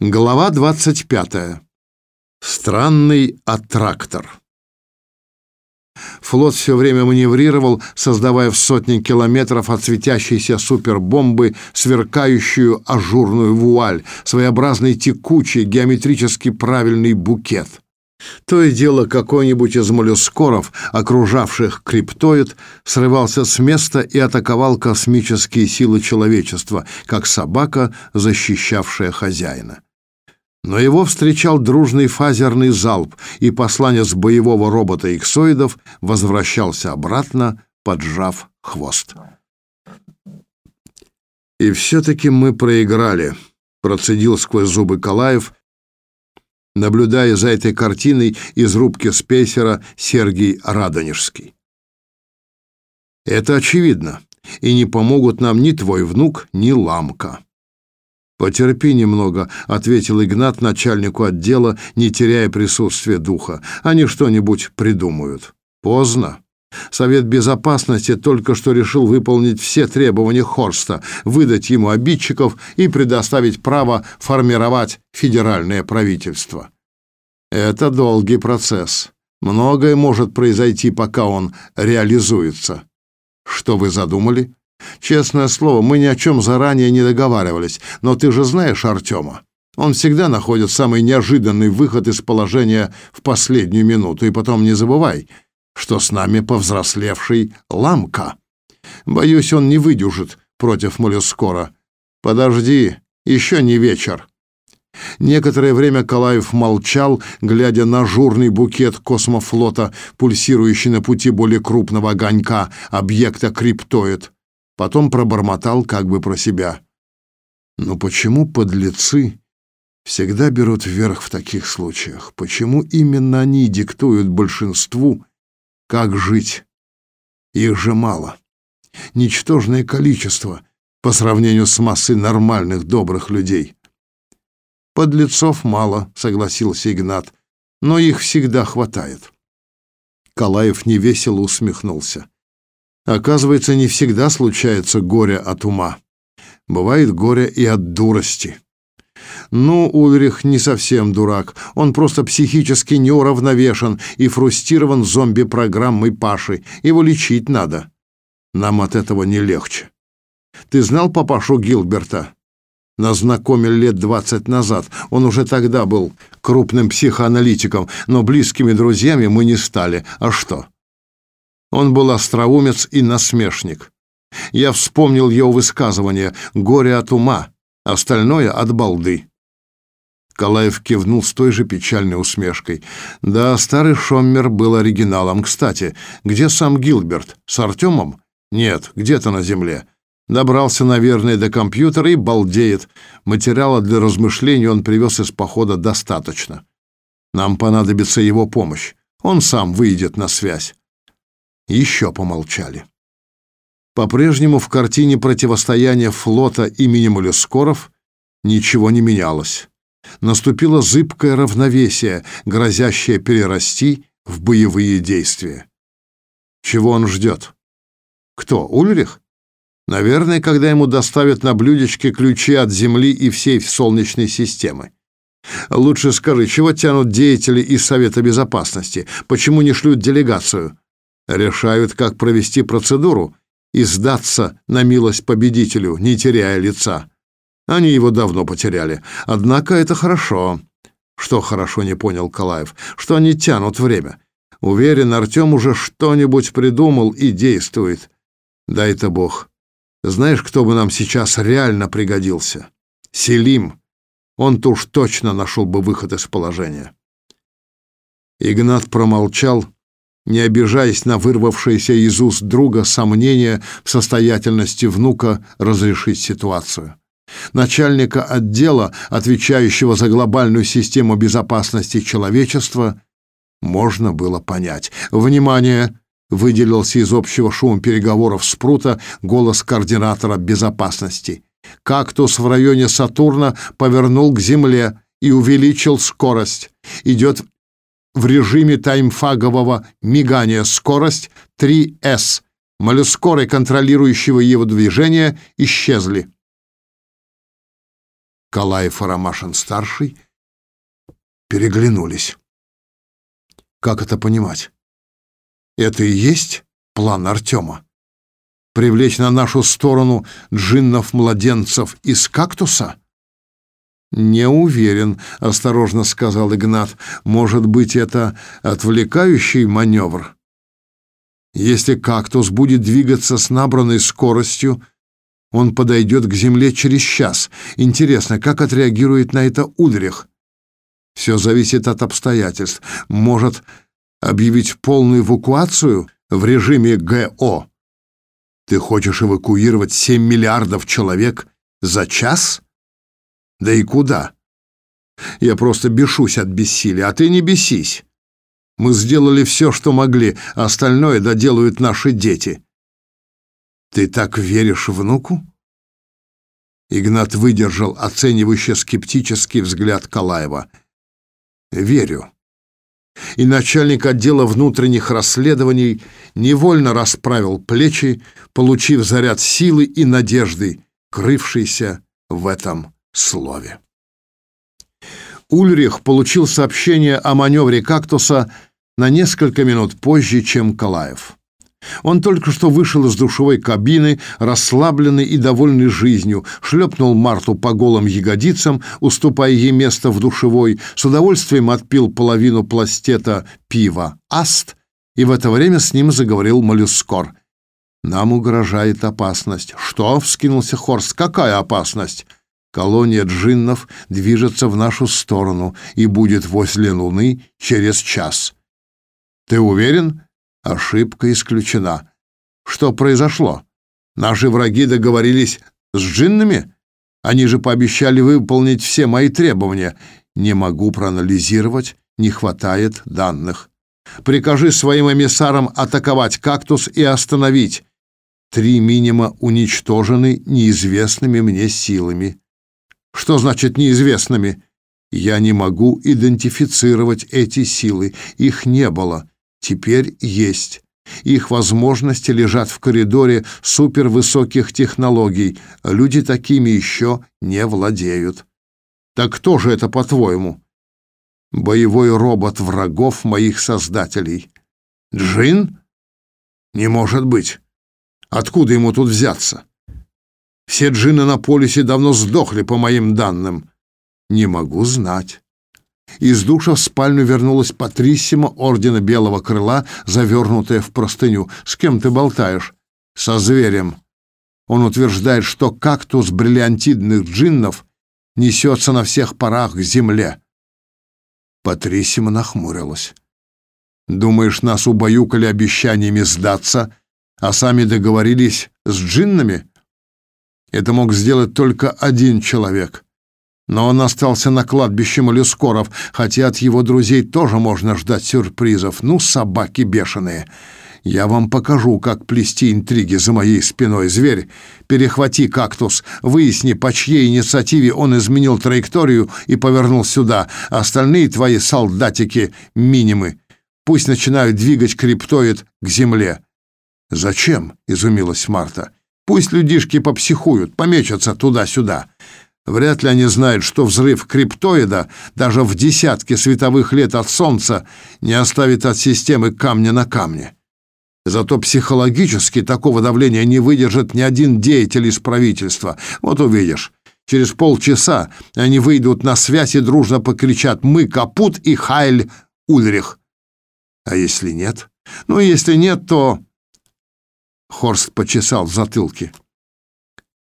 Глава 25. Странный аттрактор. Флот все время маневрировал, создавая в сотни километров от светящейся супербомбы сверкающую ажурную вуаль, своеобразный текучий, геометрически правильный букет. То и дело какой-нибудь из моллюскоров, окружавших криптоид, срывался с места и атаковал космические силы человечества, как собака, защищавшая хозяина. Но его встречал дружный фазерный залп, и посланец боевого робота иксоидов возвращался обратно, поджав хвост. «И все-таки мы проиграли», — процедил сквозь зубы Калаев, наблюдая за этой картиной из рубки спейсера Сергей Радонежский. «Это очевидно, и не помогут нам ни твой внук, ни ламка». «Потерпи немного», — ответил Игнат начальнику отдела, не теряя присутствия духа. «Они что-нибудь придумают». «Поздно. Совет Безопасности только что решил выполнить все требования Хорста, выдать ему обидчиков и предоставить право формировать федеральное правительство. Это долгий процесс. Многое может произойти, пока он реализуется. Что вы задумали?» Честное слово, мы ни о чем заранее не договаривались, но ты же знаешь Артема. Он всегда находит самый неожиданный выход из положения в последнюю минуту. И потом не забывай, что с нами повзрослевший Ламка. Боюсь, он не выдержит против моллюскора. Подожди, еще не вечер. Некоторое время Калаев молчал, глядя на журный букет космофлота, пульсирующий на пути более крупного огонька, объекта криптоид. Потом пробормотал как бы про себя. Но почему подлецы всегда берут вверх в таких случаях? Почему именно они диктуют большинству, как жить? Их же мало. Ничтожное количество по сравнению с массой нормальных, добрых людей. Подлецов мало, согласился Игнат, но их всегда хватает. Калаев невесело усмехнулся. Оказывается, не всегда случается горе от ума. Бывает горе и от дурости. Ну, Ульрих не совсем дурак. Он просто психически неуравновешен и фрустирован зомби-программой Паши. Его лечить надо. Нам от этого не легче. Ты знал папашу Гилберта? Назнакомили лет двадцать назад. Он уже тогда был крупным психоаналитиком, но близкими друзьями мы не стали. А что? Он был остроумец и насмешник. Я вспомнил его высказывание «горе от ума, остальное от балды». Калаев кивнул с той же печальной усмешкой. Да, старый Шоммер был оригиналом. Кстати, где сам Гилберт? С Артемом? Нет, где-то на земле. Добрался, наверное, до компьютера и балдеет. Материала для размышлений он привез из похода достаточно. Нам понадобится его помощь. Он сам выйдет на связь. Еще помолчали. По-прежнему в картине противостояния флота имени Моллюскоров ничего не менялось. Наступило зыбкое равновесие, грозящее перерасти в боевые действия. Чего он ждет? Кто, Ульрих? Наверное, когда ему доставят на блюдечке ключи от Земли и всей Солнечной системы. Лучше скажи, чего тянут деятели из Совета Безопасности? Почему не шлют делегацию? Решают, как провести процедуру и сдаться на милость победителю, не теряя лица. Они его давно потеряли. Однако это хорошо. Что хорошо не понял Калаев? Что они тянут время. Уверен, Артем уже что-нибудь придумал и действует. Дай-то Бог. Знаешь, кто бы нам сейчас реально пригодился? Селим. Он-то уж точно нашел бы выход из положения. Игнат промолчал, не обижаясь на вырвавшееся из уст друга сомнение в состоятельности внука разрешить ситуацию. Начальника отдела, отвечающего за глобальную систему безопасности человечества, можно было понять. «Внимание!» — выделился из общего шума переговоров Спрута голос координатора безопасности. «Кактус в районе Сатурна повернул к Земле и увеличил скорость. Идет в режиме таймфагового мигания скорость 3S. Моллюскоры, контролирующего его движение, исчезли. Калаев и Ромашин-старший переглянулись. Как это понимать? Это и есть план Артема? Привлечь на нашу сторону джиннов-младенцев из кактуса? «Не уверен», — осторожно сказал Игнат. «Может быть, это отвлекающий маневр?» «Если кактус будет двигаться с набранной скоростью, он подойдет к земле через час. Интересно, как отреагирует на это Ульрих? Все зависит от обстоятельств. Может объявить полную эвакуацию в режиме ГО? Ты хочешь эвакуировать 7 миллиардов человек за час?» Да и куда? Я просто бешусь от бессилия, а ты не бесись. Мы сделали все, что могли, а остальное доделают наши дети. Ты так веришь внуку? Игнат выдержал оценивающий скептический взгляд Калаева. Верю. И начальник отдела внутренних расследований невольно расправил плечи, получив заряд силы и надежды, крывшийся в этом слове. Ульрих получил сообщение о маневре «Кактуса» на несколько минут позже, чем Калаев. Он только что вышел из душевой кабины, расслабленный и довольный жизнью, шлепнул Марту по голым ягодицам, уступая ей место в душевой, с удовольствием отпил половину пластета пива «Аст», и в это время с ним заговорил Моллюскор. «Нам угрожает опасность». «Что?» — вскинулся Хорст. «Какая опасность?» Колония джиннов движется в нашу сторону и будет возле Луны через час. Ты уверен? Ошибка исключена. Что произошло? Наши враги договорились с джиннами? Они же пообещали выполнить все мои требования. Не могу проанализировать, не хватает данных. Прикажи своим эмиссарам атаковать кактус и остановить. Три минима уничтожены неизвестными мне силами. Что значит неизвестными? Я не могу идентифицировать эти силы. Их не было. Теперь есть. Их возможности лежат в коридоре супервысоких технологий. Люди такими еще не владеют. Так кто же это, по-твоему? Боевой робот врагов моих создателей. Джин? Не может быть. Откуда ему тут взяться? Все джинны на полюсе давно сдохли, по моим данным. Не могу знать. Из душа в спальню вернулась Патриссима ордена Белого Крыла, завернутая в простыню. «С кем ты болтаешь?» «Со зверем». Он утверждает, что кактус бриллиантидных джиннов несется на всех парах к земле. Патриссима нахмурилась. «Думаешь, нас убаюкали обещаниями сдаться, а сами договорились с джиннами?» Это мог сделать только один человек. Но он остался на кладбище моллюскоров, хотя от его друзей тоже можно ждать сюрпризов. Ну, собаки бешеные. Я вам покажу, как плести интриги за моей спиной. Зверь, перехвати кактус, выясни, по чьей инициативе он изменил траекторию и повернул сюда. Остальные твои солдатики — минимы. Пусть начинают двигать криптоид к земле. «Зачем?» — изумилась Марта. Пусть людишки попсихуют, помечутся туда-сюда. Вряд ли они знают, что взрыв криптоида даже в десятки световых лет от Солнца не оставит от системы камня на камне. Зато психологически такого давления не выдержит ни один деятель из правительства. Вот увидишь. Через полчаса они выйдут на связь и дружно покричат «Мы Капут и Хайль Ульрих». А если нет? Ну, если нет, то Хорст почесал в затылке.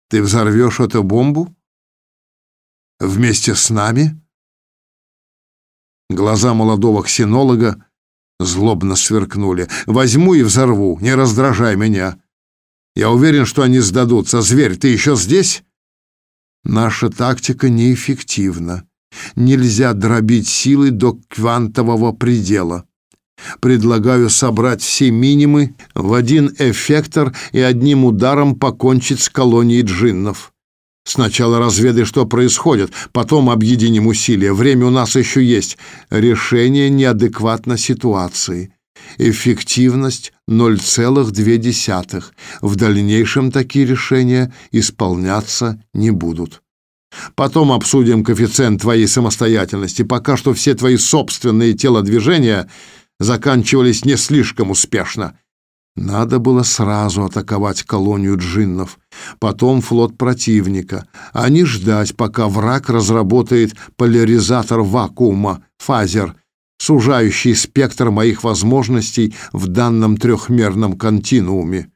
Ты взорвешь эту бомбу? Вместе с нами? Глаза молодого ксенолога злобно сверкнули. Возьму и взорву, не раздражай меня. Я уверен, что они сдадутся. Зверь, ты еще здесь? Наша тактика неэффективна. Нельзя дробить силы до квантового предела. Предлагаю собрать все минимы в один эффектор и одним ударом покончить с колонией джиннов. Сначала разведай, что происходит, потом объединим усилия. Время у нас еще есть. Решение неадекватно ситуации. Эффективность 0,2. В дальнейшем такие решения исполняться не будут. Потом обсудим коэффициент твоей самостоятельности. Пока что все твои собственные телодвижения заканчивались не слишком успешно. Надо было сразу атаковать колонию джиннов, потом флот противника, а не ждать, пока враг разработает поляризатор вакуума, фазер, сужающий спектр моих возможностей в данном трехмерном континууме.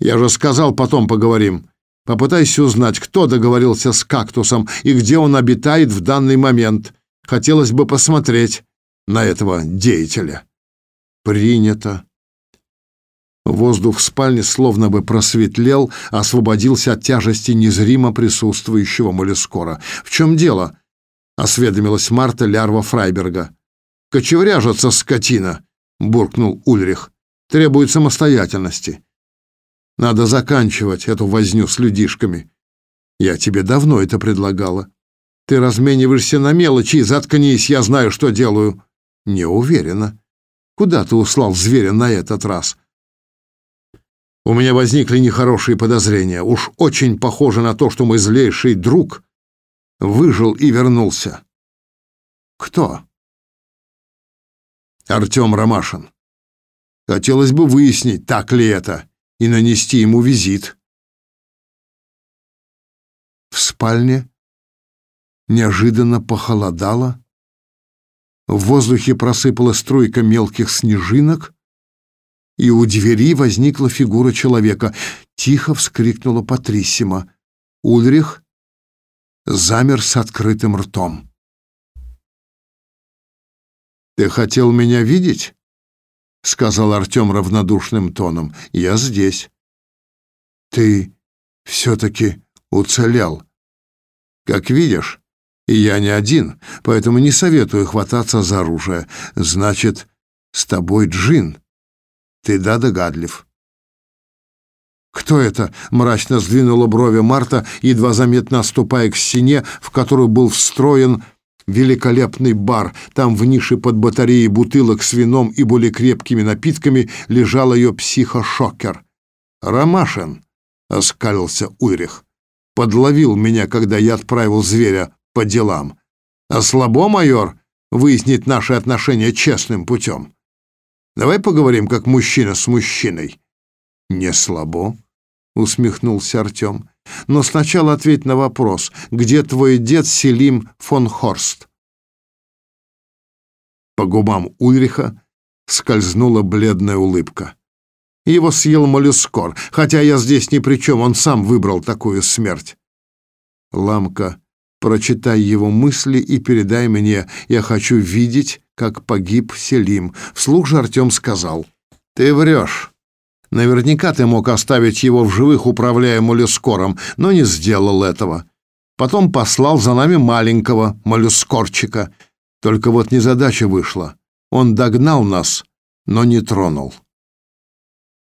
Я же сказал, потом поговорим. Попытайся узнать, кто договорился с кактусом и где он обитает в данный момент. Хотелось бы посмотреть на этого деятеля. Принято. Воздух в спальне словно бы просветлел, освободился от тяжести незримо присутствующего молескора. «В чем дело?» — осведомилась Марта Лярва Фрайберга. «Кочевряжется скотина!» — буркнул Ульрих. «Требует самостоятельности. Надо заканчивать эту возню с людишками. Я тебе давно это предлагала. Ты размениваешься на мелочи, заткнись, я знаю, что делаю». «Не уверена. Куда ты услал зверя на этот раз?» У меня возникли нехорошие подозрения. Уж очень похоже на то, что мой злейший друг выжил и вернулся. Кто? Артем Ромашин. Хотелось бы выяснить, так ли это, и нанести ему визит. В спальне неожиданно похолодало. В воздухе просыпалась струйка мелких снежинок, и у двери возникла фигура человека. Тихо вскрикнула Патриссима. Ульрих замер с открытым ртом. «Ты хотел меня видеть?» — сказал Артем равнодушным тоном. «Я здесь». «Ты все-таки уцелел. Как видишь, и я не один, поэтому не советую хвататься за оружие. Значит, с тобой Джин». Ты да догадлив. Кто это? мрачно сдвинула брови Марта, едва заметно отступая к стене, в которую был встроен великолепный бар. Там в нише под батареей бутылок с вином и более крепкими напитками лежал ее психошокер. Ромашин, оскалился Уйрих, подловил меня, когда я отправил зверя по делам. А слабо, майор, выяснить наши отношения честным путем. Давай поговорим, как мужчина с мужчиной. Не слабо, усмехнулся Артем. Но сначала ответь на вопрос, где твой дед Селим фон Хорст? По губам Ульриха скользнула бледная улыбка. Его съел моллюскор, хотя я здесь ни при чем, он сам выбрал такую смерть. Ламка, прочитай его мысли и передай мне, я хочу видеть, как погиб Селим. Вслух же Артем сказал. «Ты врешь. Наверняка ты мог оставить его в живых, управляя моллюскором, но не сделал этого. Потом послал за нами маленького моллюскорчика. Только вот незадача вышла. Он догнал нас, но не тронул».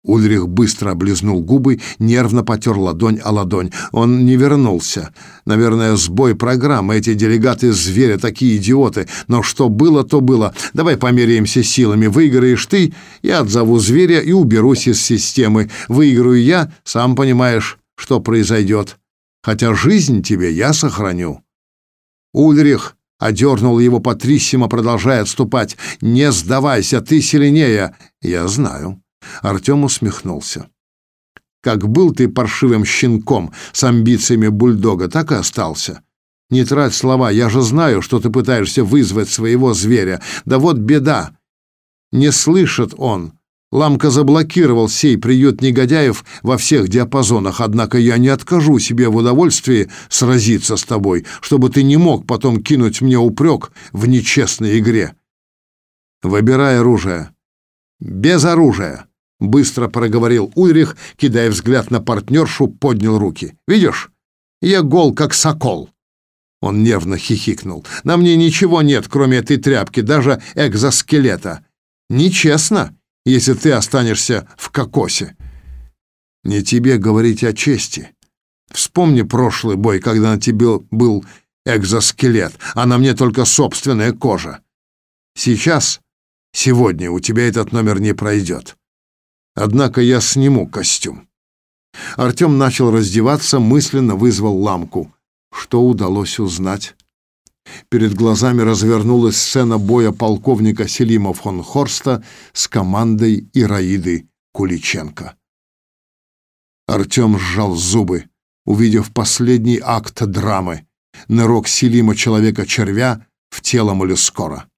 Ульрих быстро облизнул губы, нервно потер ладонь о ладонь. Он не вернулся. Наверное, сбой программы. Эти делегаты зверя такие идиоты. Но что было, то было. Давай померяемся силами. Выиграешь ты, я отзову зверя и уберусь из системы. Выиграю я, сам понимаешь, что произойдет. Хотя жизнь тебе я сохраню. Ульрих одернул его Патриссимо, продолжая отступать. «Не сдавайся, ты сильнее!» «Я знаю». Артем усмехнулся. Как был ты паршивым щенком с амбициями бульдога, так и остался. Не трать слова, я же знаю, что ты пытаешься вызвать своего зверя. Да вот беда. Не слышит он. Ламка заблокировал сей приют негодяев во всех диапазонах, однако я не откажу себе в удовольствии сразиться с тобой, чтобы ты не мог потом кинуть мне упрек в нечестной игре. Выбирай оружие. Без оружия. Быстро проговорил Ульрих, кидая взгляд на партнершу, поднял руки. «Видишь? Я гол, как сокол». Он нервно хихикнул. «На мне ничего нет, кроме этой тряпки, даже экзоскелета. Нечестно, если ты останешься в кокосе». «Не тебе говорить о чести. Вспомни прошлый бой, когда на тебе был экзоскелет, а на мне только собственная кожа. Сейчас, сегодня, у тебя этот номер не пройдет». Однако я сниму костюм. Артем начал раздеваться, мысленно вызвал ламку. Что удалось узнать? Перед глазами развернулась сцена боя полковника Селима фон Хорста с командой Ираиды Куличенко. Артем сжал зубы, увидев последний акт драмы — нырок Селима Человека-червя в тело моллюскора.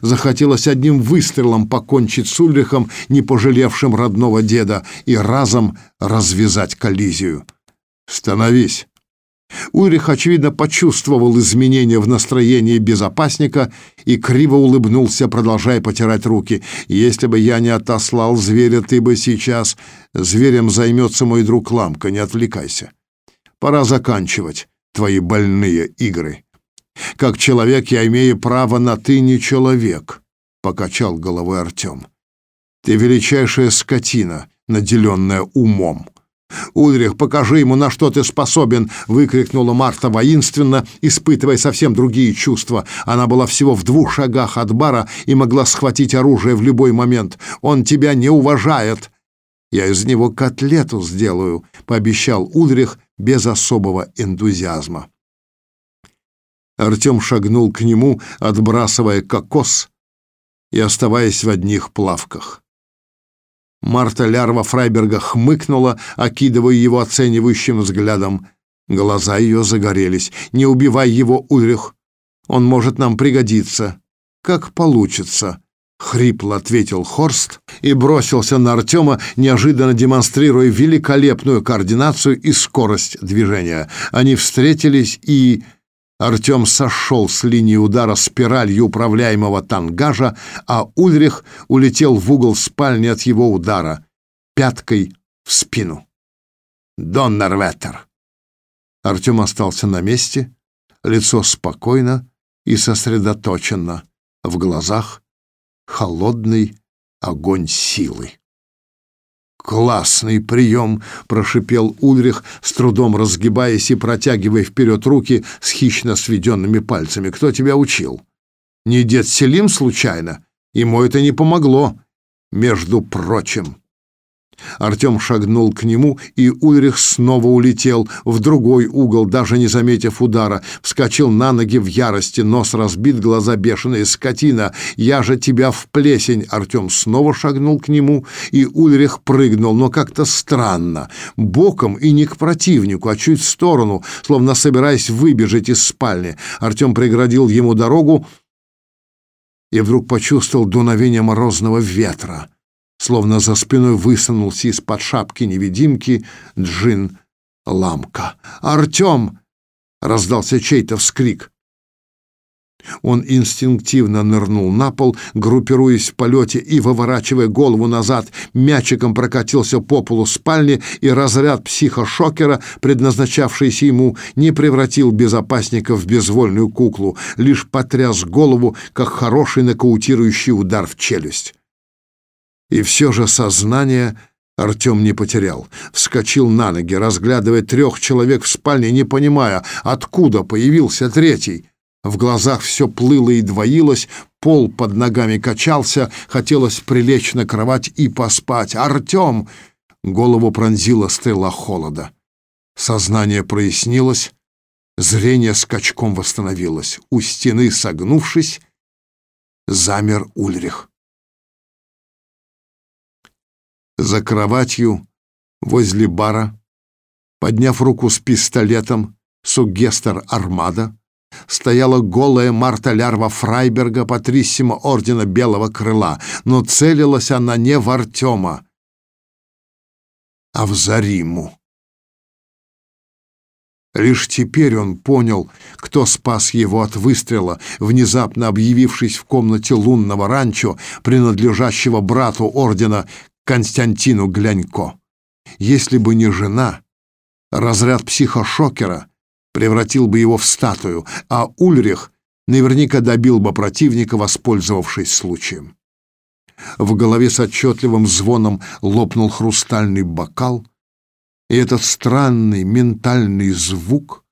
Захотелось одним выстрелом покончить с Ульрихом, не пожалевшим родного деда, и разом развязать коллизию. «Становись!» Ульрих, очевидно, почувствовал изменения в настроении безопасника и криво улыбнулся, продолжая потирать руки. «Если бы я не отослал зверя, ты бы сейчас... Зверем займется мой друг Ламка, не отвлекайся. Пора заканчивать твои больные игры». Как человек я имею право на «ты не человек», — покачал головой Артем. «Ты величайшая скотина, наделенная умом». «Ульрих, покажи ему, на что ты способен!» — выкрикнула Марта воинственно, испытывая совсем другие чувства. Она была всего в двух шагах от бара и могла схватить оружие в любой момент. «Он тебя не уважает!» «Я из него котлету сделаю», — пообещал Ульрих без особого энтузиазма. Артем шагнул к нему, отбрасывая кокос и оставаясь в одних плавках. Марта Лярва Фрайберга хмыкнула, окидывая его оценивающим взглядом. Глаза ее загорелись. «Не убивай его, Ульрих. Он может нам пригодиться. Как получится». Хрипло ответил Хорст и бросился на Артема, неожиданно демонстрируя великолепную координацию и скорость движения. Они встретились и Артем сошел с линии удара спиралью управляемого тангажа, а Ульрих улетел в угол спальни от его удара, пяткой в спину. «Доннерветтер!» Артем остался на месте, лицо спокойно и сосредоточенно, в глазах холодный огонь силы. «Классный прием!» — прошипел Ульрих, с трудом разгибаясь и протягивая вперед руки с хищно сведенными пальцами. «Кто тебя учил? Не дед Селим случайно? Ему это не помогло, между прочим». Артем шагнул к нему, и Ульрих снова улетел в другой угол, даже не заметив удара. Вскочил на ноги в ярости, нос разбит, глаза бешеные. «Скотина! Я же тебя в плесень!» Артем снова шагнул к нему, и Ульрих прыгнул, но как-то странно. Боком и не к противнику, а чуть в сторону, словно собираясь выбежать из спальни. Артем преградил ему дорогу и вдруг почувствовал дуновение морозного ветра словно за спиной высунулся из-под шапки невидимки Джин Ламка. «Артем!» — раздался чей-то вскрик. Он инстинктивно нырнул на пол, группируясь в полете и, выворачивая голову назад, мячиком прокатился по полу спальни, и разряд психошокера, предназначавшийся ему, не превратил безопасника в безвольную куклу, лишь потряс голову, как хороший нокаутирующий удар в челюсть. И все же сознание Артем не потерял. Вскочил на ноги, разглядывая трех человек в спальне, не понимая, откуда появился третий. В глазах все плыло и двоилось, пол под ногами качался, хотелось прилечь на кровать и поспать. «Артем!» — голову пронзила стрела холода. Сознание прояснилось, зрение скачком восстановилось. У стены, согнувшись, замер Ульрих. За кроватью возле бара, подняв руку с пистолетом, сугестер Армада, стояла голая Марта Лярва Фрайберга, патриссима ордена Белого Крыла, но целилась она не в Артема, а в Зариму. Лишь теперь он понял, кто спас его от выстрела, внезапно объявившись в комнате лунного ранчо, принадлежащего брату ордена Константину Глянько. Если бы не жена, разряд психошокера превратил бы его в статую, а Ульрих наверняка добил бы противника, воспользовавшись случаем. В голове с отчетливым звоном лопнул хрустальный бокал, и этот странный ментальный звук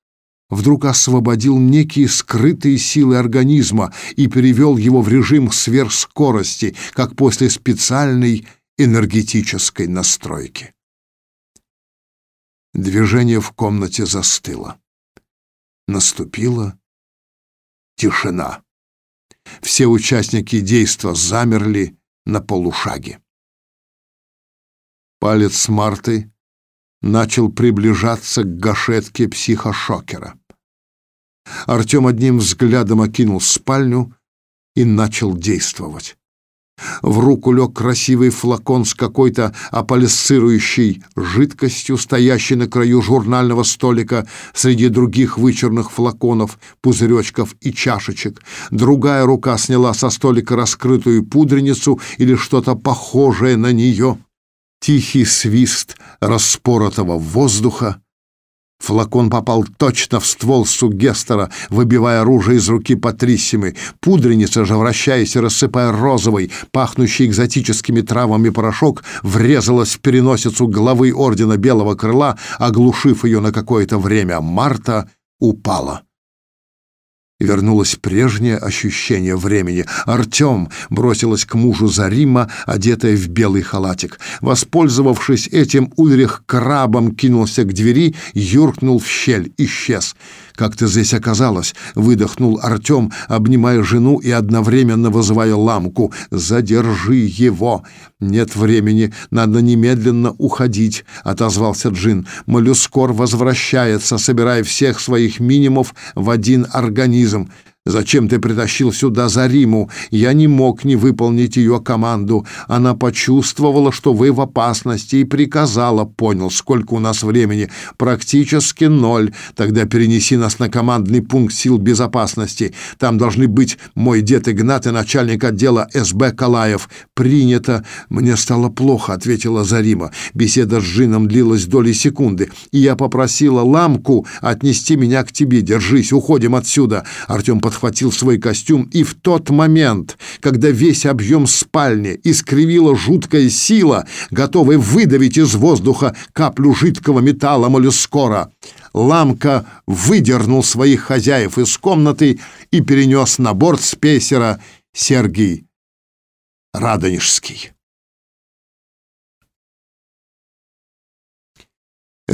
вдруг освободил некие скрытые силы организма и перевел его в режим сверхскорости, как после специальной энергетической настройки. Движение в комнате застыло. Наступила тишина. Все участники действа замерли на полушаге. Палец Марты начал приближаться к гашетке психошокера. Артем одним взглядом окинул спальню и начал действовать. В руку лег красивый флакон с какой-то аполисцирующей жидкостью, стоящей на краю журнального столика среди других вычурных флаконов, пузыречков и чашечек. Другая рука сняла со столика раскрытую пудреницу или что-то похожее на нее. Тихий свист распоротого воздуха Флакон попал точно в ствол сугестера, выбивая оружие из руки Патрисимы. Пудреница же, вращаясь рассыпая розовый, пахнущий экзотическими травами порошок, врезалась в переносицу главы Ордена Белого Крыла, оглушив ее на какое-то время. Марта упала вернулось прежнее ощущение времени. Артем бросилась к мужу Зарима, одетая в белый халатик. Воспользовавшись этим, Ульрих крабом кинулся к двери, юркнул в щель, исчез. «Как ты здесь оказалась?» — выдохнул Артем, обнимая жену и одновременно вызывая ламку. «Задержи его!» «Нет времени, надо немедленно уходить», — отозвался Джин. «Моллюскор возвращается, собирая всех своих минимумов в один организм. Зачем ты притащил сюда Зариму? Я не мог не выполнить ее команду. Она почувствовала, что вы в опасности и приказала. Понял, сколько у нас времени? Практически ноль. Тогда перенеси нас на командный пункт сил безопасности. Там должны быть мой дед Игнат и начальник отдела СБ Калаев. Принято. Мне стало плохо, ответила Зарима. Беседа с Джином длилась доли секунды, и я попросила ламку отнести меня к тебе. Держись, уходим отсюда. Артем подхватил свой костюм, и в тот момент, когда весь объем спальни искривила жуткая сила, готовая выдавить из воздуха каплю жидкого металла моллюскора, Ламка выдернул своих хозяев из комнаты и перенес на борт спейсера Сергий Радонежский.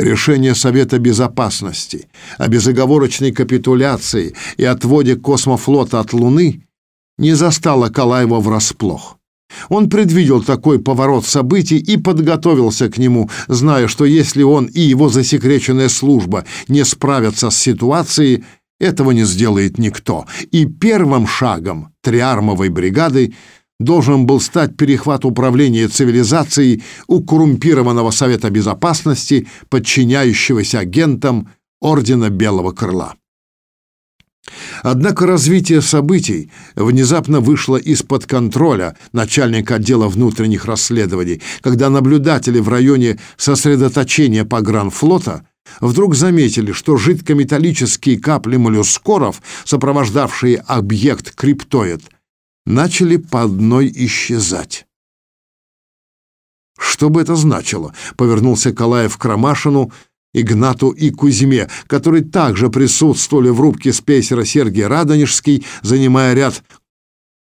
Решение Совета Безопасности о безоговорочной капитуляции и отводе космофлота от Луны не застало Калаева врасплох. Он предвидел такой поворот событий и подготовился к нему, зная, что если он и его засекреченная служба не справятся с ситуацией, этого не сделает никто. И первым шагом триармовой бригады должен был стать перехват управления цивилизацией у коррумпированного Совета Безопасности, подчиняющегося агентам Ордена Белого Крыла. Однако развитие событий внезапно вышло из-под контроля начальника отдела внутренних расследований, когда наблюдатели в районе сосредоточения погранфлота вдруг заметили, что жидкометаллические капли моллюскоров, сопровождавшие объект криптоид, начали по одной исчезать. Что бы это значило? Повернулся Калаев к Ромашину, Игнату и Кузьме, которые также присутствовали в рубке спейсера Сергей Радонежский, занимая ряд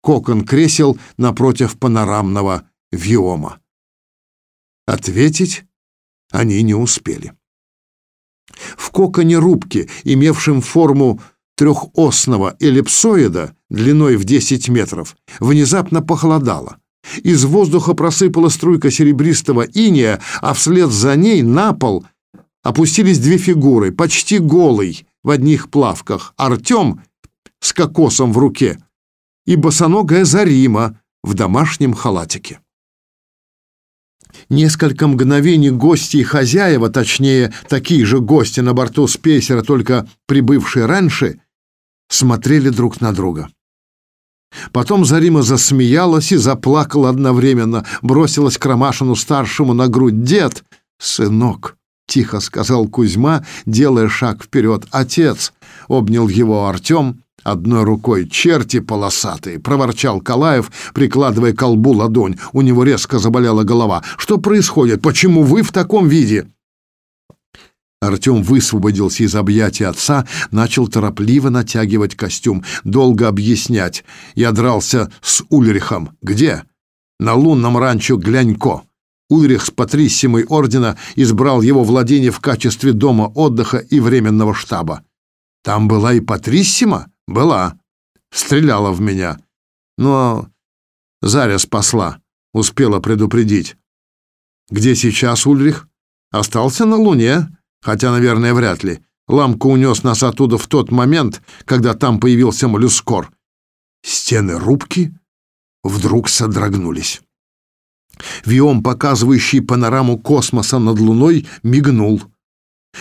кокон-кресел напротив панорамного виома. Ответить они не успели. В коконе рубки, имевшем форму трехосного эллипсоида длиной в 10 метров, внезапно похолодало. Из воздуха просыпала струйка серебристого иния, а вслед за ней на пол опустились две фигуры, почти голый, в одних плавках. Артем с кокосом в руке и босоногая Зарима в домашнем халатике. Несколько мгновений гости и хозяева, точнее, такие же гости на борту спейсера, только прибывшие раньше, смотрели друг на друга. Потом Зарима засмеялась и заплакала одновременно, бросилась к Ромашину-старшему на грудь. «Дед! Сынок!» — тихо сказал Кузьма, делая шаг вперед. «Отец!» — обнял его Артем одной рукой. «Черти полосатые!» — проворчал Калаев, прикладывая колбу ладонь. У него резко заболела голова. «Что происходит? Почему вы в таком виде?» Артем высвободился из объятий отца, начал торопливо натягивать костюм, долго объяснять. Я дрался с Ульрихом. Где? На лунном ранчо Глянько. Ульрих с патриссимой ордена избрал его владение в качестве дома отдыха и временного штаба. Там была и Патриссима? Была. Стреляла в меня. Но Заря спасла, успела предупредить. Где сейчас Ульрих? Остался на Луне, хотя, наверное, вряд ли. Ламка унес нас оттуда в тот момент, когда там появился моллюскор. Стены рубки вдруг содрогнулись. Виом, показывающий панораму космоса над Луной, мигнул.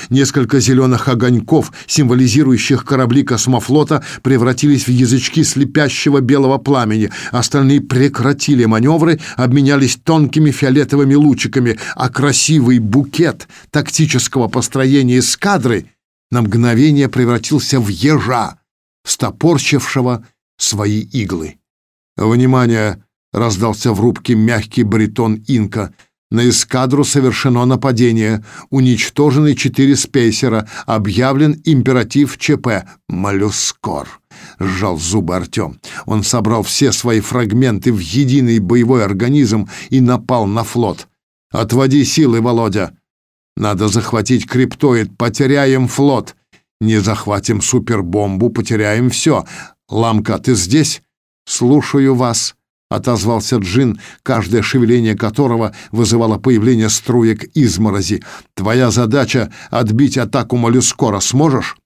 Несколько зеленых огоньков, символизирующих корабли космофлота, превратились в язычки слепящего белого пламени. Остальные прекратили маневры, обменялись тонкими фиолетовыми лучиками, а красивый букет тактического построения эскадры на мгновение превратился в ежа, стопорчившего свои иглы. «Внимание!» — раздался в рубке мягкий баритон инка — на эскадру совершено нападение. Уничтожены четыре спейсера. Объявлен императив ЧП. Моллюскор. Сжал зубы Артем. Он собрал все свои фрагменты в единый боевой организм и напал на флот. «Отводи силы, Володя!» «Надо захватить криптоид. Потеряем флот!» «Не захватим супербомбу. Потеряем все!» «Ламка, ты здесь?» «Слушаю вас!» — отозвался Джин, каждое шевеление которого вызывало появление струек изморози. «Твоя задача — отбить атаку моллюскора. Сможешь?»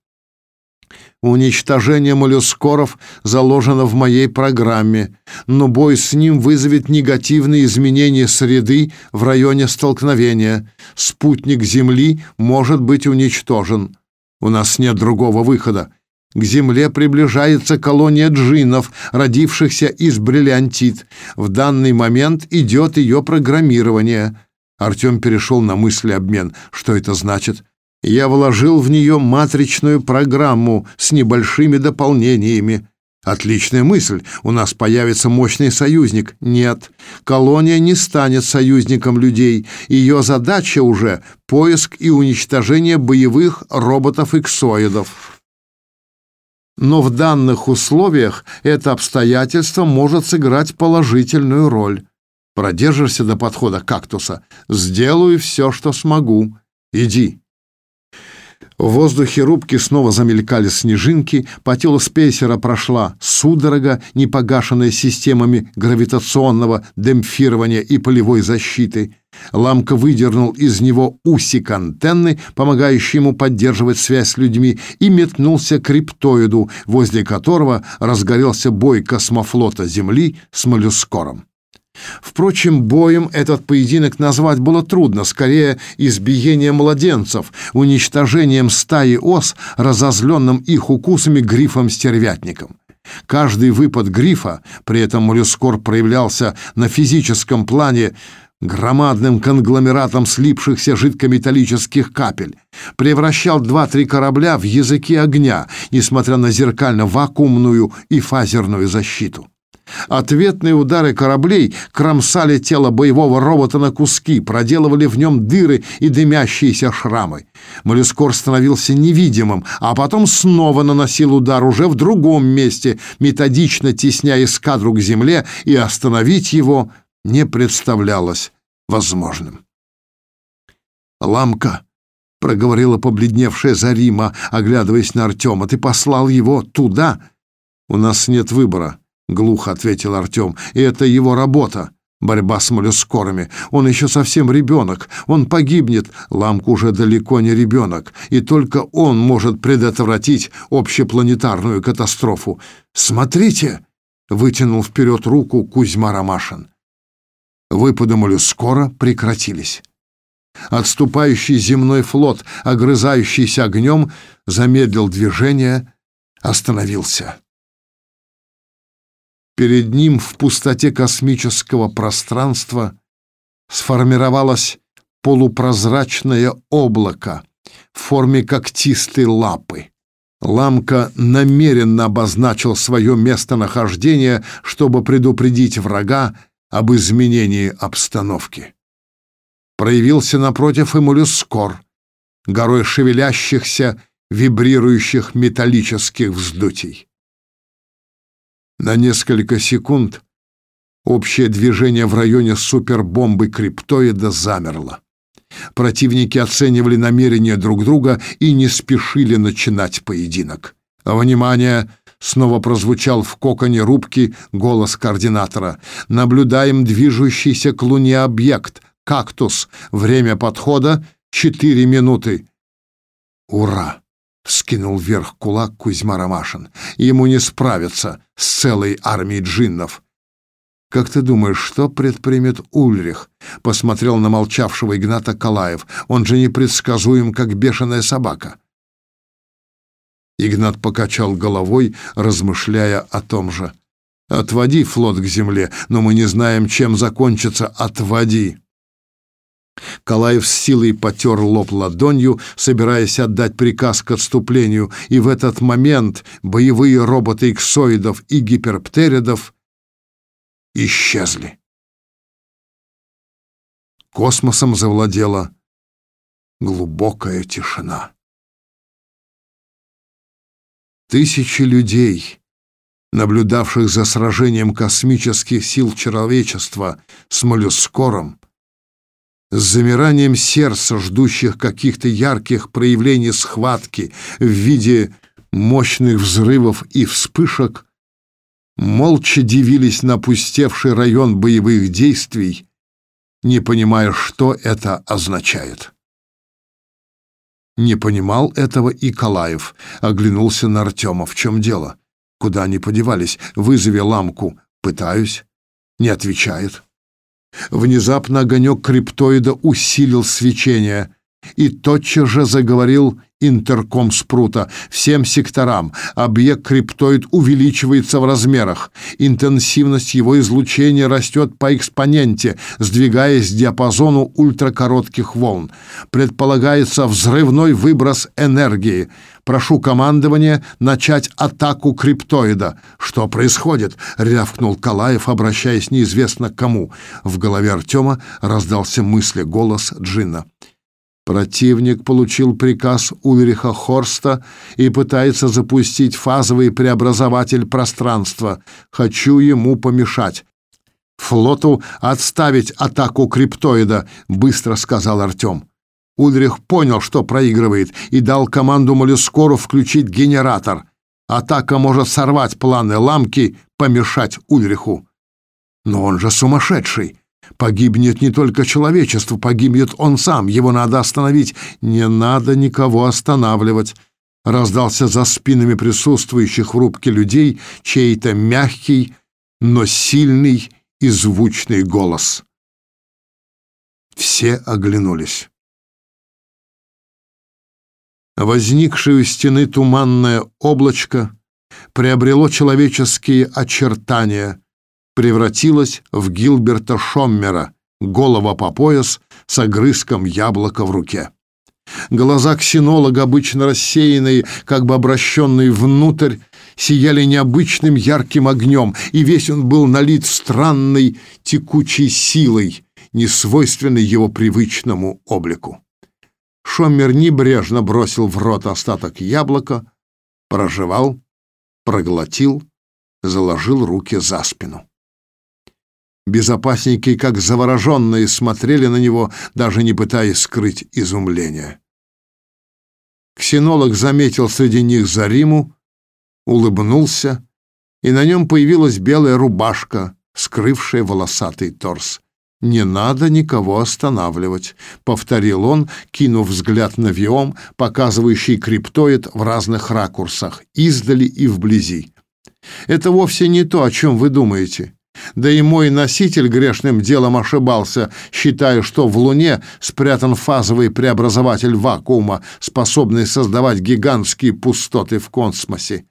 Уничтожение моллюскоров заложено в моей программе, но бой с ним вызовет негативные изменения среды в районе столкновения. Спутник Земли может быть уничтожен. У нас нет другого выхода. К Земле приближается колония джиннов, родившихся из бриллиантит. В данный момент идет ее программирование. Артем перешел на мыслеобмен. Что это значит? Я вложил в нее матричную программу с небольшими дополнениями. Отличная мысль. У нас появится мощный союзник. Нет, колония не станет союзником людей. Ее задача уже поиск и уничтожение боевых роботов-иксоидов. Но в данных условиях это обстоятельство может сыграть положительную роль. Продержишься до подхода кактуса. Сделаю все, что смогу. Иди. В воздухе рубки снова замелькали снежинки, по телу спейсера прошла судорога, не погашенная системами гравитационного демпфирования и полевой защиты. Ламка выдернул из него усик антенны, помогающий ему поддерживать связь с людьми, и метнулся к криптоиду, возле которого разгорелся бой космофлота Земли с моллюскором. Впрочем, боем этот поединок назвать было трудно, скорее избиением младенцев, уничтожением стаи ос, разозленным их укусами грифом-стервятником. Каждый выпад грифа, при этом моллюскор проявлялся на физическом плане громадным конгломератом слипшихся жидкометаллических капель, превращал два-три корабля в языки огня, несмотря на зеркально-вакуумную и фазерную защиту. Ответные удары кораблей кромсали тело боевого робота на куски, проделывали в нем дыры и дымящиеся шрамы. Моллюскор становился невидимым, а потом снова наносил удар уже в другом месте, методично тесняя эскадру к земле, и остановить его не представлялось возможным. «Ламка!» — проговорила побледневшая Зарима, оглядываясь на Артема. «Ты послал его туда?» «У нас нет выбора», — глухо ответил Артем. «И это его работа, борьба с моллюскорами. Он еще совсем ребенок. Он погибнет. Ламка уже далеко не ребенок. И только он может предотвратить общепланетарную катастрофу. Смотрите!» — вытянул вперед руку Кузьма Ромашин. Выпады моллюскора прекратились. Отступающий земной флот, огрызающийся огнем, замедлил движение, остановился. Перед ним в пустоте космического пространства сформировалось полупрозрачное облако в форме когтистой лапы. Ламка намеренно обозначил свое местонахождение, чтобы предупредить врага об изменении обстановки. Проявился напротив и моллюскор, горой шевелящихся, вибрирующих металлических вздутий. На несколько секунд общее движение в районе супербомбы криптоида замерло. Противники оценивали намерения друг друга и не спешили начинать поединок. «Внимание!» — снова прозвучал в коконе рубки голос координатора. «Наблюдаем движущийся к Луне объект. Кактус. Время подхода — четыре минуты». «Ура!» — вскинул вверх кулак Кузьма Ромашин. «Ему не справиться с целой армией джиннов». «Как ты думаешь, что предпримет Ульрих?» — посмотрел на молчавшего Игната Калаев. «Он же непредсказуем, как бешеная собака». Игнат покачал головой, размышляя о том же. «Отводи флот к земле, но мы не знаем, чем закончится. Отводи!» Калаев с силой потер лоб ладонью, собираясь отдать приказ к отступлению, и в этот момент боевые роботы иксоидов и гиперптеридов исчезли. Космосом завладела глубокая тишина. Тысячи людей, наблюдавших за сражением космических сил человечества с моллюскором, с замиранием сердца, ждущих каких-то ярких проявлений схватки в виде мощных взрывов и вспышек, молча дивились на пустевший район боевых действий, не понимая, что это означает. Не понимал этого и Калаев, оглянулся на Артема. В чем дело? Куда они подевались? Вызови ламку. Пытаюсь. Не отвечает. Внезапно огонек криптоида усилил свечение и тотчас же заговорил интерком спрута. Всем секторам объект криптоид увеличивается в размерах. Интенсивность его излучения растет по экспоненте, сдвигаясь к диапазону ультракоротких волн. Предполагается взрывной выброс энергии. Прошу командования начать атаку криптоида. Что происходит? рявкнул Калаев, обращаясь неизвестно к кому. В голове Артема раздался мысли голос Джинна. Противник получил приказ Ульриха Хорста и пытается запустить фазовый преобразователь пространства. Хочу ему помешать. Флоту отставить атаку криптоида, быстро сказал Артем. Ульрих понял, что проигрывает, и дал команду Моллюскору включить генератор. Атака может сорвать планы ламки, помешать Ульриху. Но он же сумасшедший. Погибнет не только человечество, погибнет он сам. Его надо остановить. Не надо никого останавливать. Раздался за спинами присутствующих в рубке людей чей-то мягкий, но сильный и звучный голос. Все оглянулись. Возникшее у стены туманное облачко приобрело человеческие очертания — превратилась в Гилберта Шоммера, голова по пояс с огрызком яблока в руке. Глаза ксенолога, обычно рассеянные, как бы обращенные внутрь, сияли необычным ярким огнем, и весь он был налит странной текучей силой, несвойственной его привычному облику. Шоммер небрежно бросил в рот остаток яблока, прожевал, проглотил, заложил руки за спину. Безопасники, как завороженные, смотрели на него, даже не пытаясь скрыть изумление. Ксенолог заметил среди них Зариму, улыбнулся, и на нем появилась белая рубашка, скрывшая волосатый торс. «Не надо никого останавливать», — повторил он, кинув взгляд на Виом, показывающий криптоид в разных ракурсах, издали и вблизи. «Это вовсе не то, о чем вы думаете. Да и мой носитель грешным делом ошибался, считая, что в Луне спрятан фазовый преобразователь вакуума, способный создавать гигантские пустоты в космосе.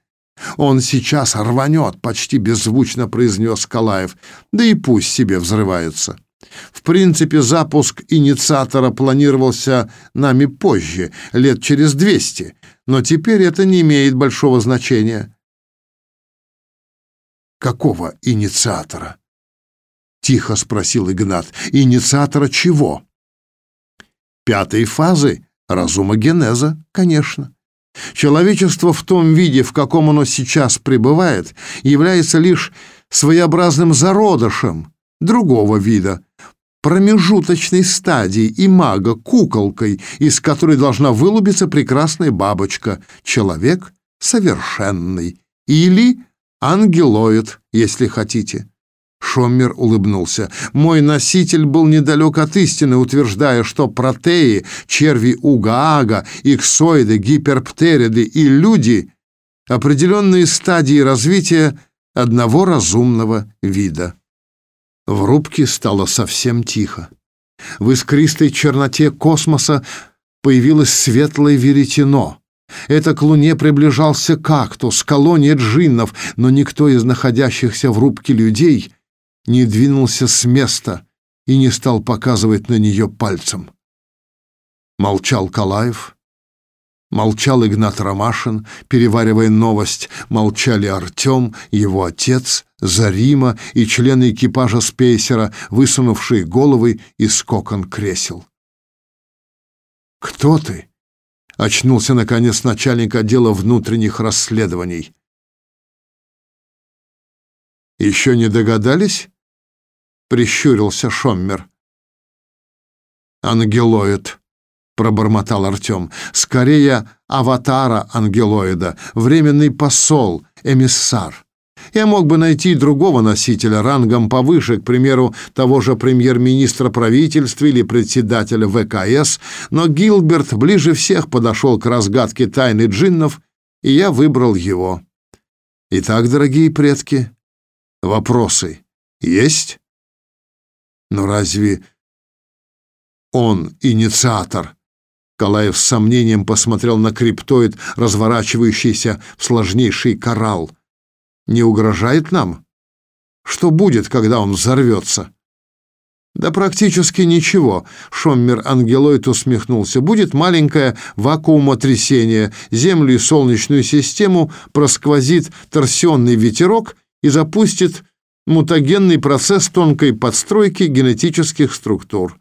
«Он сейчас рванет», — почти беззвучно произнес Калаев. «Да и пусть себе взрывается». В принципе, запуск инициатора планировался нами позже, лет через двести, но теперь это не имеет большого значения. Какого инициатора? Тихо спросил Игнат. Инициатора чего? Пятой фазы разумогенеза, конечно. Человечество в том виде, в каком оно сейчас пребывает, является лишь своеобразным зародышем другого вида, промежуточной стадии имага, куколкой, из которой должна вылупиться прекрасная бабочка, человек совершенный, или ангелоид, если хотите. Шоммер улыбнулся. Мой носитель был недалек от истины, утверждая, что протеи, черви угаага, иксоиды, гиперптериды и люди — определенные стадии развития одного разумного вида. В рубке стало совсем тихо. В искристой черноте космоса появилось светлое веретено. Это к Луне приближался кактус, колония джиннов, но никто из находящихся в рубке людей не двинулся с места и не стал показывать на нее пальцем. Молчал Калаев, молчал Игнат Ромашин, переваривая новость, молчали Артем, его отец, Зарима и члены экипажа спейсера, высунувшие головы из кокон кресел. «Кто ты?» — очнулся, наконец, начальник отдела внутренних расследований. «Еще не догадались?» — прищурился Шоммер. «Ангелоид», — пробормотал Артем. «Скорее, аватара ангелоида, временный посол, эмиссар. Я мог бы найти другого носителя рангом повыше, к примеру, того же премьер-министра правительства или председателя ВКС, но Гилберт ближе всех подошел к разгадке тайны джиннов, и я выбрал его. Итак, дорогие предки, вопросы есть? Но разве он инициатор? Калаев с сомнением посмотрел на криптоид, разворачивающийся в сложнейший коралл не угрожает нам? Что будет, когда он взорвется? Да практически ничего, Шоммер Ангелоид усмехнулся. Будет маленькое вакуумотрясение, Землю и Солнечную систему просквозит торсионный ветерок и запустит мутагенный процесс тонкой подстройки генетических структур.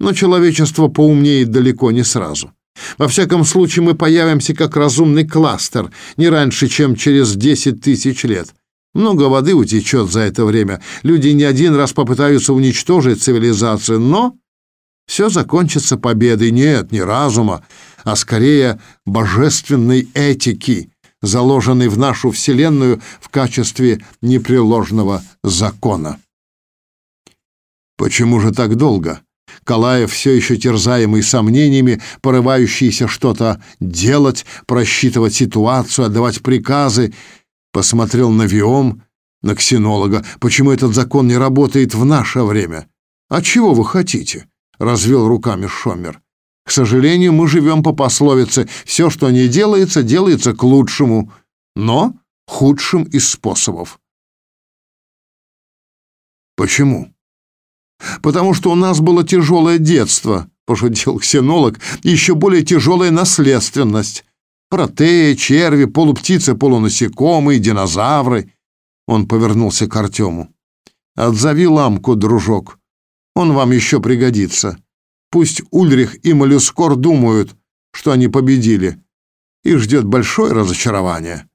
Но человечество поумнеет далеко не сразу. Во всяком случае, мы появимся как разумный кластер не раньше, чем через 10 тысяч лет. Много воды утечет за это время. Люди не один раз попытаются уничтожить цивилизацию, но все закончится победой. Нет, не разума, а скорее божественной этики, заложенной в нашу Вселенную в качестве непреложного закона. Почему же так долго? Калаев, все еще терзаемый сомнениями, порывающийся что-то делать, просчитывать ситуацию, отдавать приказы, посмотрел на Виом, на ксенолога. Почему этот закон не работает в наше время? А чего вы хотите? развел руками Шомер. К сожалению, мы живем по пословице: все, что не делается, делается к лучшему, но худшим из способов. Почему? Потому что у нас было тяжелое детство, пошутил ксенолог, еще более тяжелая наследственность. Протеи, черви, полуптицы, полунасекомые, динозавры. Он повернулся к Артему. Отзови ламку, дружок. Он вам еще пригодится. Пусть Ульрих и Моллюскор думают, что они победили. Их ждет большое разочарование.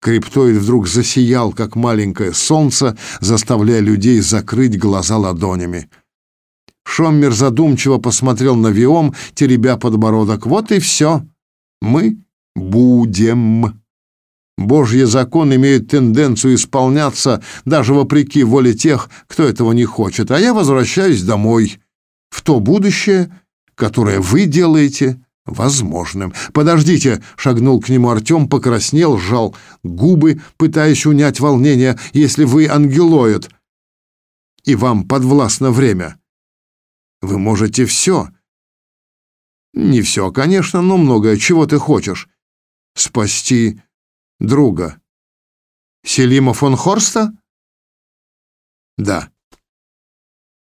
Криптоид вдруг засиял, как маленькое солнце, заставляя людей закрыть глаза ладонями. Шоммер задумчиво посмотрел на Виом, теребя подбородок. «Вот и все. Мы будем». Божьи законы имеют тенденцию исполняться даже вопреки воле тех, кто этого не хочет. А я возвращаюсь домой, в то будущее, которое вы делаете возможным. «Подождите!» — шагнул к нему Артем, покраснел, сжал губы, пытаясь унять волнение. «Если вы ангелоид, и вам подвластно время, вы можете все». «Не все, конечно, но многое. Чего ты хочешь?» «Спасти друга». «Селима фон Хорста?» «Да».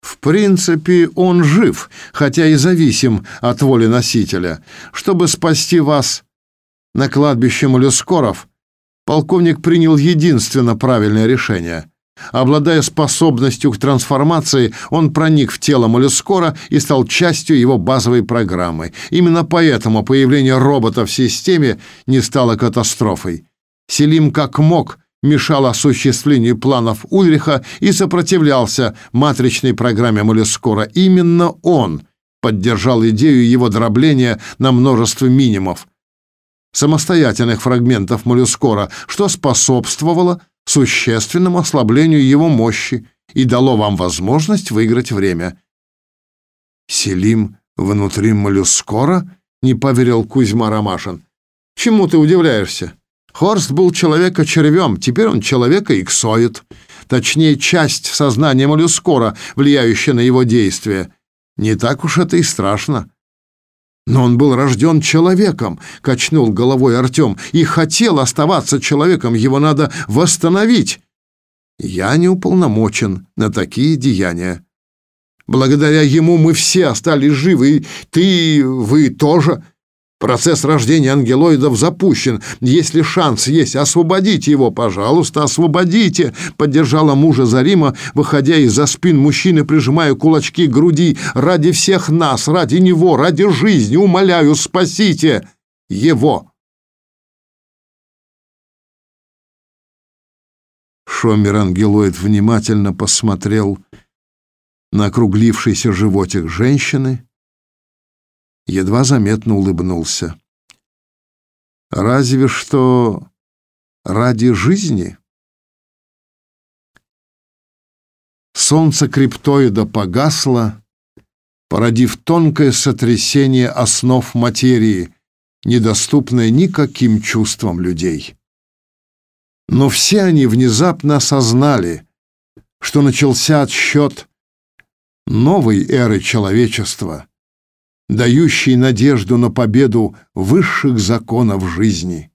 В принципе, он жив, хотя и зависим от воли носителя. Чтобы спасти вас на кладбище Моллюскоров, полковник принял единственно правильное решение. Обладая способностью к трансформации, он проник в тело моллюскора и стал частью его базовой программы. Именно поэтому появление робота в системе не стало катастрофой. Селим как мог мешал осуществлению планов Ульриха и сопротивлялся матричной программе Молескора. Именно он поддержал идею его дробления на множество минимумов, самостоятельных фрагментов моллюскора, что способствовало существенному ослаблению его мощи и дало вам возможность выиграть время. Селим внутри моллюскора? Не поверил Кузьма Ромашин. Чему ты удивляешься? Хорст был человека-червем, теперь он человека-иксоид. Точнее, часть сознания моллюскора, влияющая на его действия. Не так уж это и страшно. Но он был рожден человеком, качнул головой Артем, и хотел оставаться человеком, его надо восстановить. Я не уполномочен на такие деяния. Благодаря ему мы все остались живы, и ты, вы тоже. Процесс рождения ангелоидов запущен. Если шанс есть освободить его, пожалуйста, освободите, поддержала мужа Зарима, выходя из-за спин мужчины, прижимая кулачки груди. Ради всех нас, ради него, ради жизни, умоляю, спасите его. Шомер-ангелоид внимательно посмотрел на округлившийся животик женщины, едва заметно улыбнулся. Разве что ради жизни. Солнце криптоида погасло, породив тонкое сотрясение основ материи, недоступное никаким чувствам людей. Но все они внезапно осознали, что начался отсчет новой эры человечества, дающей надежду на победу высших законов жизни,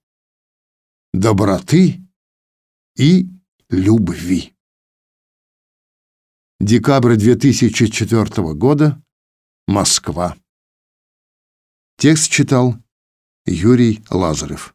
доброты и любви. Декабрь 2004 года. Москва. Текст читал Юрий Лазарев.